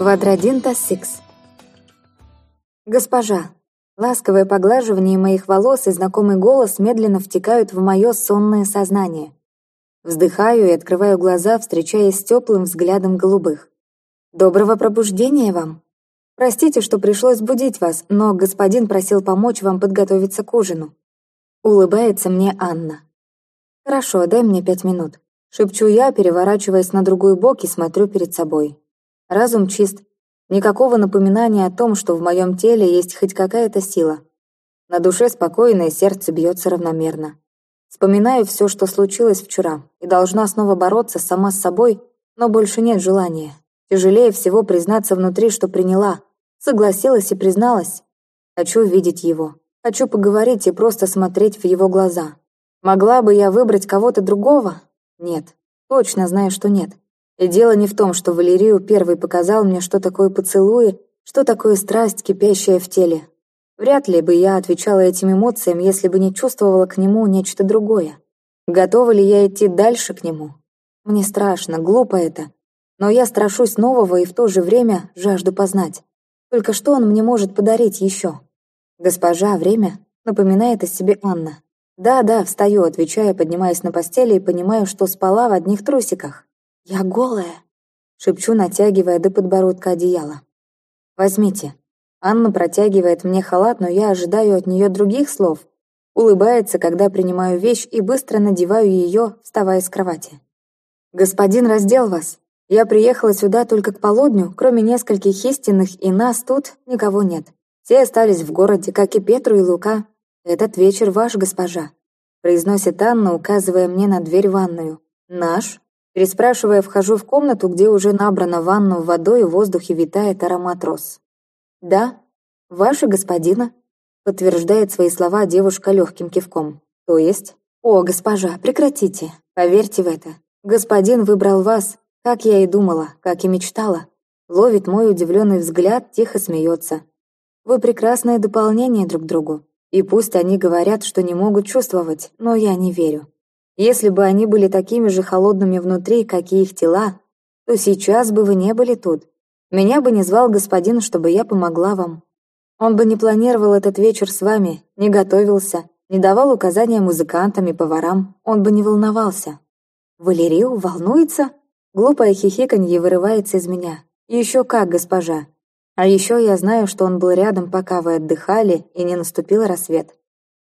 Вадрадинта Сикс. Госпожа, ласковое поглаживание моих волос и знакомый голос медленно втекают в мое сонное сознание. Вздыхаю и открываю глаза, встречаясь с теплым взглядом голубых. «Доброго пробуждения вам! Простите, что пришлось будить вас, но господин просил помочь вам подготовиться к ужину». Улыбается мне Анна. «Хорошо, дай мне пять минут». Шепчу я, переворачиваясь на другой бок и смотрю перед собой. Разум чист. Никакого напоминания о том, что в моем теле есть хоть какая-то сила. На душе спокойно сердце бьется равномерно. Вспоминаю все, что случилось вчера, и должна снова бороться сама с собой, но больше нет желания. Тяжелее всего признаться внутри, что приняла. Согласилась и призналась. Хочу видеть его. Хочу поговорить и просто смотреть в его глаза. Могла бы я выбрать кого-то другого? Нет. Точно знаю, что нет. И дело не в том, что Валерию первый показал мне, что такое поцелуи, что такое страсть, кипящая в теле. Вряд ли бы я отвечала этим эмоциям, если бы не чувствовала к нему нечто другое. Готова ли я идти дальше к нему? Мне страшно, глупо это. Но я страшусь нового и в то же время жажду познать. Только что он мне может подарить еще? «Госпожа, время?» — напоминает о себе Анна. «Да-да, встаю», — отвечая, поднимаясь на постели и понимаю, что спала в одних трусиках. «Я голая!» — шепчу, натягивая до подбородка одеяло. «Возьмите». Анна протягивает мне халат, но я ожидаю от нее других слов. Улыбается, когда принимаю вещь и быстро надеваю ее, вставая с кровати. «Господин раздел вас. Я приехала сюда только к полудню, кроме нескольких истинных, и нас тут никого нет. Все остались в городе, как и Петру и Лука. Этот вечер ваш, госпожа», — произносит Анна, указывая мне на дверь ванную. «Наш?» Переспрашивая, вхожу в комнату, где уже набрана ванну водой и в воздухе витает аромат роз. «Да, ваша господина», — подтверждает свои слова девушка легким кивком. «То есть?» «О, госпожа, прекратите, поверьте в это. Господин выбрал вас, как я и думала, как и мечтала». Ловит мой удивленный взгляд, тихо смеется. «Вы прекрасное дополнение друг другу. И пусть они говорят, что не могут чувствовать, но я не верю. Если бы они были такими же холодными внутри, как и их тела, то сейчас бы вы не были тут. Меня бы не звал господин, чтобы я помогла вам. Он бы не планировал этот вечер с вами, не готовился, не давал указания музыкантам и поварам, он бы не волновался. Валерию волнуется? Глупое хихиканье вырывается из меня. Еще как, госпожа. А еще я знаю, что он был рядом, пока вы отдыхали, и не наступил рассвет.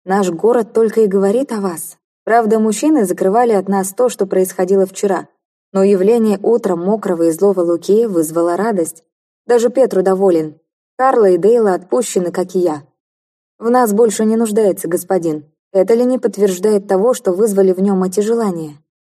Наш город только и говорит о вас. Правда, мужчины закрывали от нас то, что происходило вчера. Но явление утром мокрого и злого Луки вызвало радость. Даже Петру доволен. Карла и Дейла отпущены, как и я. В нас больше не нуждается господин. Это ли не подтверждает того, что вызвали в нем эти желания?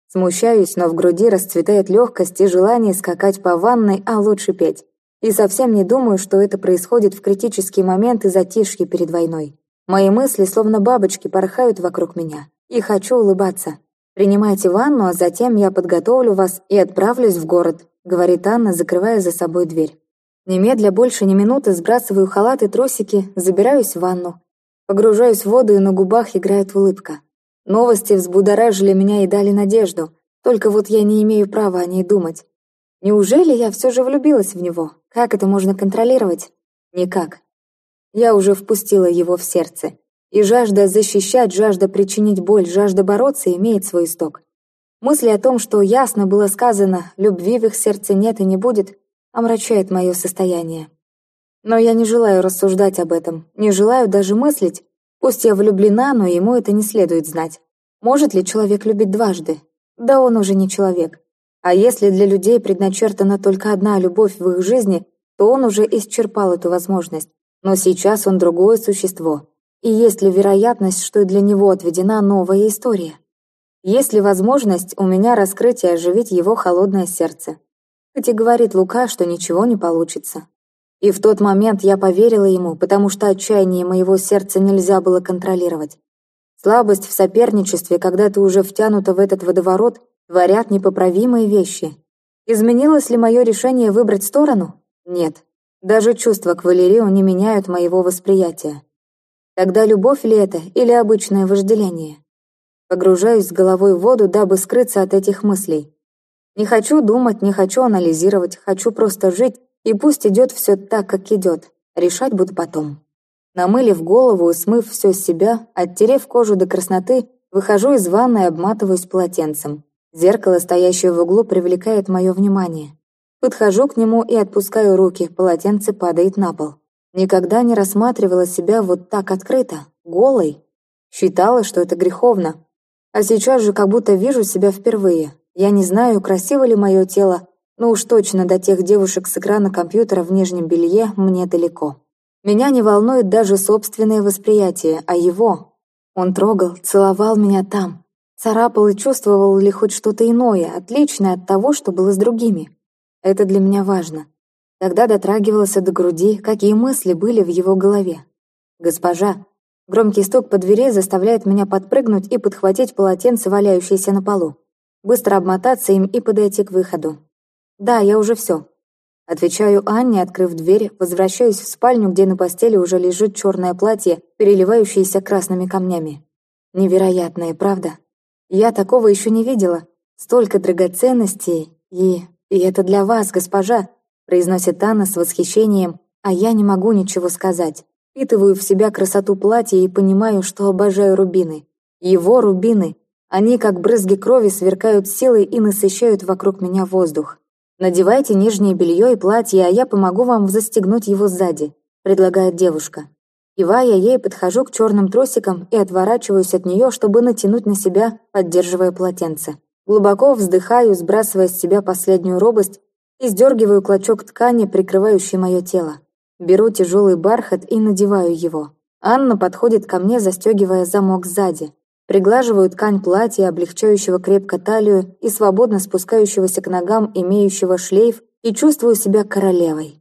Смущаюсь, но в груди расцветает легкость и желание скакать по ванной, а лучше петь. И совсем не думаю, что это происходит в критический момент и затишье перед войной. Мои мысли, словно бабочки, порхают вокруг меня и хочу улыбаться. Принимайте ванну, а затем я подготовлю вас и отправлюсь в город», говорит Анна, закрывая за собой дверь. Немедля больше ни минуты сбрасываю халат и трусики, забираюсь в ванну. Погружаюсь в воду, и на губах играет улыбка. Новости взбудоражили меня и дали надежду. Только вот я не имею права о ней думать. Неужели я все же влюбилась в него? Как это можно контролировать? Никак. Я уже впустила его в сердце. И жажда защищать, жажда причинить боль, жажда бороться имеет свой исток. Мысли о том, что ясно было сказано, любви в их сердце нет и не будет, омрачает мое состояние. Но я не желаю рассуждать об этом, не желаю даже мыслить. Пусть я влюблена, но ему это не следует знать. Может ли человек любить дважды? Да он уже не человек. А если для людей предначертана только одна любовь в их жизни, то он уже исчерпал эту возможность. Но сейчас он другое существо, и есть ли вероятность, что для него отведена новая история? Есть ли возможность у меня раскрыть и оживить его холодное сердце? Хоть и говорит Лука, что ничего не получится. И в тот момент я поверила ему, потому что отчаяние моего сердца нельзя было контролировать. Слабость в соперничестве, когда ты уже втянута в этот водоворот, творят непоправимые вещи. Изменилось ли мое решение выбрать сторону? Нет. Даже чувства к Валерию не меняют моего восприятия. Тогда любовь ли это или обычное вожделение? Погружаюсь с головой в воду, дабы скрыться от этих мыслей. Не хочу думать, не хочу анализировать, хочу просто жить и пусть идет все так, как идет. Решать буду потом. Намылив голову и смыв все с себя, оттерев кожу до красноты, выхожу из ванной и обматываюсь полотенцем. Зеркало, стоящее в углу, привлекает мое внимание. Подхожу к нему и отпускаю руки, полотенце падает на пол. Никогда не рассматривала себя вот так открыто, голой. Считала, что это греховно. А сейчас же как будто вижу себя впервые. Я не знаю, красиво ли мое тело, но уж точно до тех девушек с экрана компьютера в нижнем белье мне далеко. Меня не волнует даже собственное восприятие, а его. Он трогал, целовал меня там. Царапал и чувствовал ли хоть что-то иное, отличное от того, что было с другими. Это для меня важно. Тогда дотрагивался до груди, какие мысли были в его голове. «Госпожа!» Громкий стук по двери заставляет меня подпрыгнуть и подхватить полотенце, валяющееся на полу. Быстро обмотаться им и подойти к выходу. «Да, я уже все». Отвечаю Анне, открыв дверь, возвращаюсь в спальню, где на постели уже лежит черное платье, переливающееся красными камнями. Невероятное, правда? Я такого еще не видела. Столько драгоценностей. И... и это для вас, госпожа, произносит Анна с восхищением, а я не могу ничего сказать. Впитываю в себя красоту платья и понимаю, что обожаю рубины. Его рубины. Они, как брызги крови, сверкают силой и насыщают вокруг меня воздух. «Надевайте нижнее белье и платье, а я помогу вам застегнуть его сзади», — предлагает девушка. Кивая ей, подхожу к черным тросикам и отворачиваюсь от нее, чтобы натянуть на себя, поддерживая полотенце. Глубоко вздыхаю, сбрасывая с себя последнюю робость и сдергиваю клочок ткани, прикрывающий мое тело. Беру тяжелый бархат и надеваю его. Анна подходит ко мне, застегивая замок сзади. Приглаживаю ткань платья, облегчающего крепко талию и свободно спускающегося к ногам, имеющего шлейф, и чувствую себя королевой.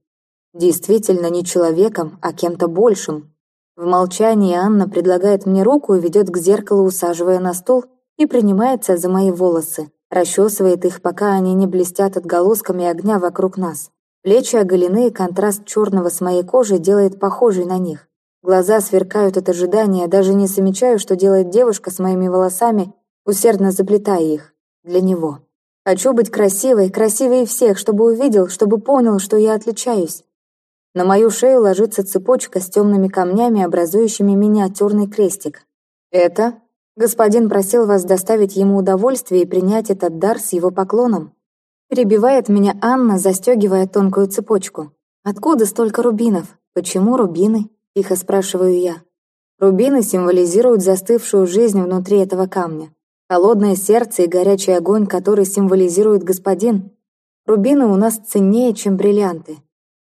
Действительно не человеком, а кем-то большим. В молчании Анна предлагает мне руку и ведет к зеркалу, усаживая на стул, и принимается за мои волосы, расчесывает их, пока они не блестят отголосками огня вокруг нас. Плечи оголены, и контраст черного с моей кожей делает похожей на них. Глаза сверкают от ожидания, даже не замечаю, что делает девушка с моими волосами, усердно заплетая их. Для него. Хочу быть красивой, красивее всех, чтобы увидел, чтобы понял, что я отличаюсь. На мою шею ложится цепочка с темными камнями, образующими миниатюрный крестик. Это? Господин просил вас доставить ему удовольствие и принять этот дар с его поклоном. Перебивает меня Анна, застегивая тонкую цепочку. Откуда столько рубинов? Почему рубины? Тихо спрашиваю я. Рубины символизируют застывшую жизнь внутри этого камня. Холодное сердце и горячий огонь, который символизирует господин. Рубины у нас ценнее, чем бриллианты.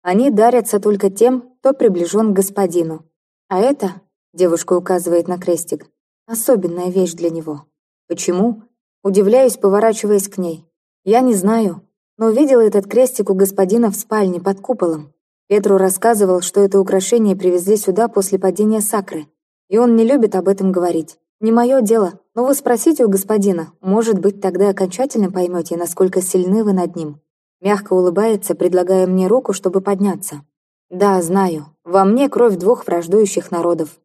Они дарятся только тем, кто приближен к господину. А это, девушка указывает на крестик, особенная вещь для него. Почему? Удивляюсь, поворачиваясь к ней. Я не знаю, но видела этот крестик у господина в спальне под куполом. Петру рассказывал, что это украшение привезли сюда после падения Сакры, и он не любит об этом говорить. Не мое дело, но вы спросите у господина, может быть, тогда окончательно поймете, насколько сильны вы над ним. Мягко улыбается, предлагая мне руку, чтобы подняться. Да, знаю, во мне кровь двух враждующих народов.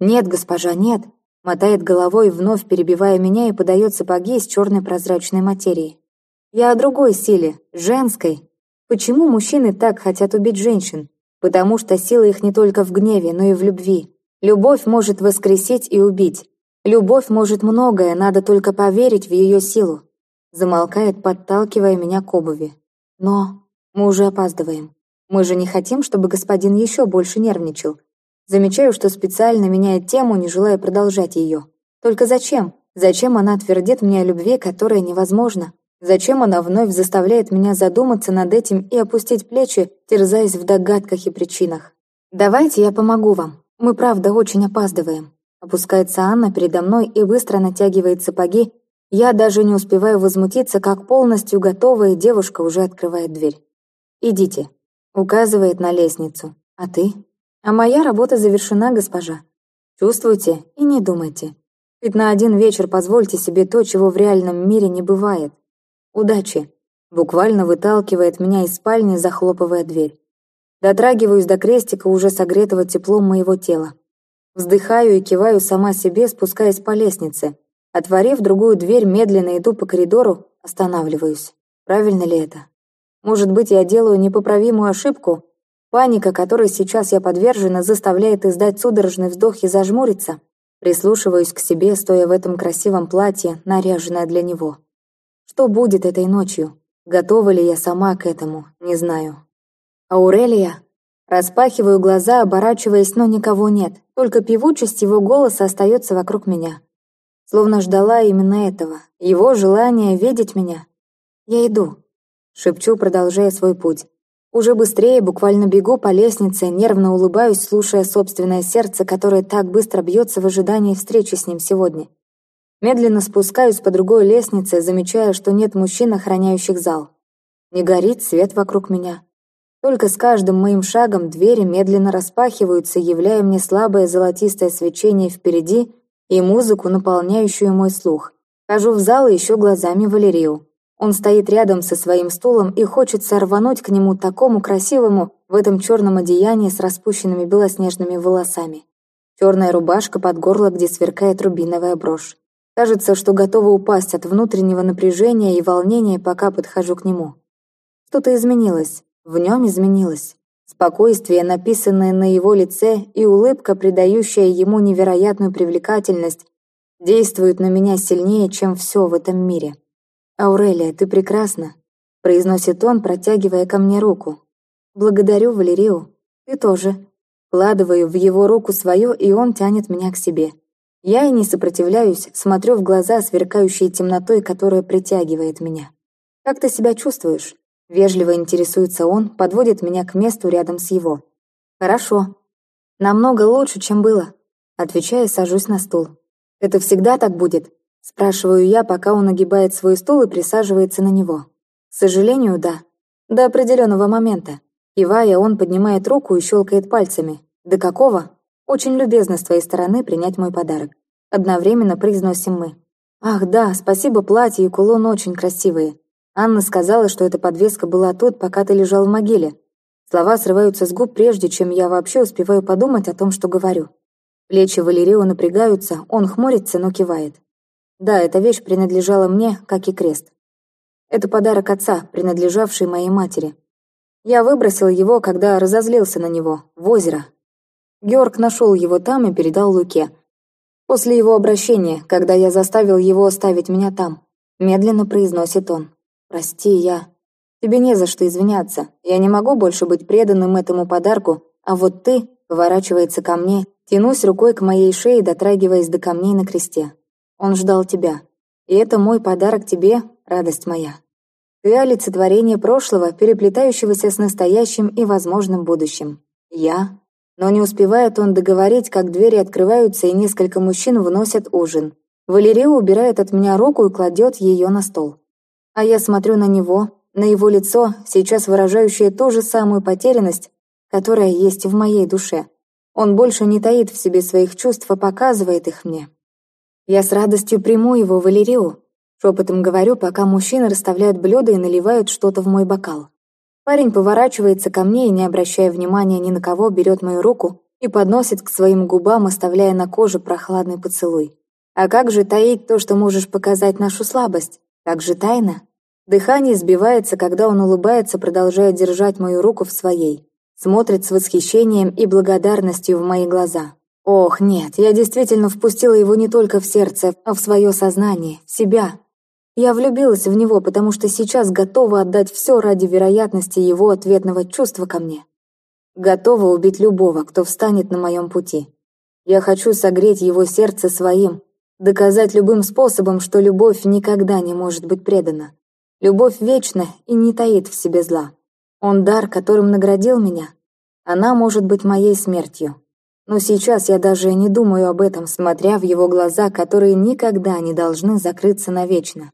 Нет, госпожа, нет, мотает головой, вновь перебивая меня и подает сапоги из черной прозрачной материи. Я о другой силе, женской, Почему мужчины так хотят убить женщин? Потому что сила их не только в гневе, но и в любви. Любовь может воскресить и убить. Любовь может многое, надо только поверить в ее силу. Замолкает, подталкивая меня к обуви. Но мы уже опаздываем. Мы же не хотим, чтобы господин еще больше нервничал. Замечаю, что специально меняет тему, не желая продолжать ее. Только зачем? Зачем она твердит мне о любви, которая невозможна? Зачем она вновь заставляет меня задуматься над этим и опустить плечи, терзаясь в догадках и причинах? «Давайте я помогу вам. Мы, правда, очень опаздываем». Опускается Анна передо мной и быстро натягивает сапоги. Я даже не успеваю возмутиться, как полностью готовая девушка уже открывает дверь. «Идите», — указывает на лестницу. «А ты?» «А моя работа завершена, госпожа. Чувствуйте и не думайте. Ведь на один вечер позвольте себе то, чего в реальном мире не бывает. «Удачи!» Буквально выталкивает меня из спальни, захлопывая дверь. Дотрагиваюсь до крестика, уже согретого теплом моего тела. Вздыхаю и киваю сама себе, спускаясь по лестнице. Отворив другую дверь, медленно иду по коридору, останавливаюсь. Правильно ли это? Может быть, я делаю непоправимую ошибку? Паника, которой сейчас я подвержена, заставляет издать судорожный вздох и зажмуриться. Прислушиваюсь к себе, стоя в этом красивом платье, наряженное для него. Что будет этой ночью? Готова ли я сама к этому? Не знаю. Аурелия? Распахиваю глаза, оборачиваясь, но никого нет. Только певучесть его голоса остается вокруг меня. Словно ждала именно этого. Его желание видеть меня. Я иду. Шепчу, продолжая свой путь. Уже быстрее, буквально бегу по лестнице, нервно улыбаюсь, слушая собственное сердце, которое так быстро бьется в ожидании встречи с ним сегодня. Медленно спускаюсь по другой лестнице, замечая, что нет мужчин, охраняющих зал. Не горит свет вокруг меня. Только с каждым моим шагом двери медленно распахиваются, являя мне слабое золотистое свечение впереди и музыку, наполняющую мой слух. Хожу в зал и ищу глазами Валерию. Он стоит рядом со своим стулом и хочет сорвануть к нему такому красивому в этом черном одеянии с распущенными белоснежными волосами. Черная рубашка под горло, где сверкает рубиновая брошь. Кажется, что готова упасть от внутреннего напряжения и волнения, пока подхожу к нему. Что-то изменилось. В нем изменилось. Спокойствие, написанное на его лице, и улыбка, придающая ему невероятную привлекательность, действуют на меня сильнее, чем все в этом мире. «Аурелия, ты прекрасна», — произносит он, протягивая ко мне руку. «Благодарю, Валерию. Ты тоже». Вкладываю в его руку свою, и он тянет меня к себе. Я и не сопротивляюсь, смотрю в глаза, сверкающие темнотой, которая притягивает меня. «Как ты себя чувствуешь?» Вежливо интересуется он, подводит меня к месту рядом с его. «Хорошо. Намного лучше, чем было». Отвечаю, сажусь на стул. «Это всегда так будет?» Спрашиваю я, пока он нагибает свой стул и присаживается на него. К сожалению, да. До определенного момента. Кивая, он поднимает руку и щелкает пальцами. «До какого?» «Очень любезно с твоей стороны принять мой подарок». Одновременно произносим мы. «Ах, да, спасибо, платье и кулон очень красивые. Анна сказала, что эта подвеска была тут, пока ты лежал в могиле. Слова срываются с губ, прежде чем я вообще успеваю подумать о том, что говорю. Плечи Валерио напрягаются, он хмурится, но кивает. Да, эта вещь принадлежала мне, как и крест. Это подарок отца, принадлежавший моей матери. Я выбросил его, когда разозлился на него, в озеро. Георг нашел его там и передал Луке. После его обращения, когда я заставил его оставить меня там, медленно произносит он. «Прости, я...» «Тебе не за что извиняться. Я не могу больше быть преданным этому подарку, а вот ты...» Поворачивается ко мне, тянусь рукой к моей шее, дотрагиваясь до камней на кресте. Он ждал тебя. И это мой подарок тебе, радость моя. Ты олицетворение прошлого, переплетающегося с настоящим и возможным будущим. Я. Но не успевает он договорить, как двери открываются, и несколько мужчин вносят ужин. Валерия убирает от меня руку и кладет ее на стол. А я смотрю на него, на его лицо, сейчас выражающее ту же самую потерянность, которая есть в моей душе. Он больше не таит в себе своих чувств, а показывает их мне. Я с радостью приму его Валерию. Шепотом говорю, пока мужчины расставляют блюда и наливают что-то в мой бокал. Парень поворачивается ко мне и, не обращая внимания ни на кого, берет мою руку и подносит к своим губам, оставляя на коже прохладный поцелуй. А как же таить то, что можешь показать нашу слабость? Как же тайна? Дыхание сбивается, когда он улыбается, продолжая держать мою руку в своей. Смотрит с восхищением и благодарностью в мои глаза. Ох, нет, я действительно впустила его не только в сердце, а в свое сознание, в себя. Я влюбилась в него, потому что сейчас готова отдать все ради вероятности его ответного чувства ко мне. Готова убить любого, кто встанет на моем пути. Я хочу согреть его сердце своим, доказать любым способом, что любовь никогда не может быть предана. Любовь вечна и не таит в себе зла. Он дар, которым наградил меня. Она может быть моей смертью. Но сейчас я даже не думаю об этом, смотря в его глаза, которые никогда не должны закрыться навечно.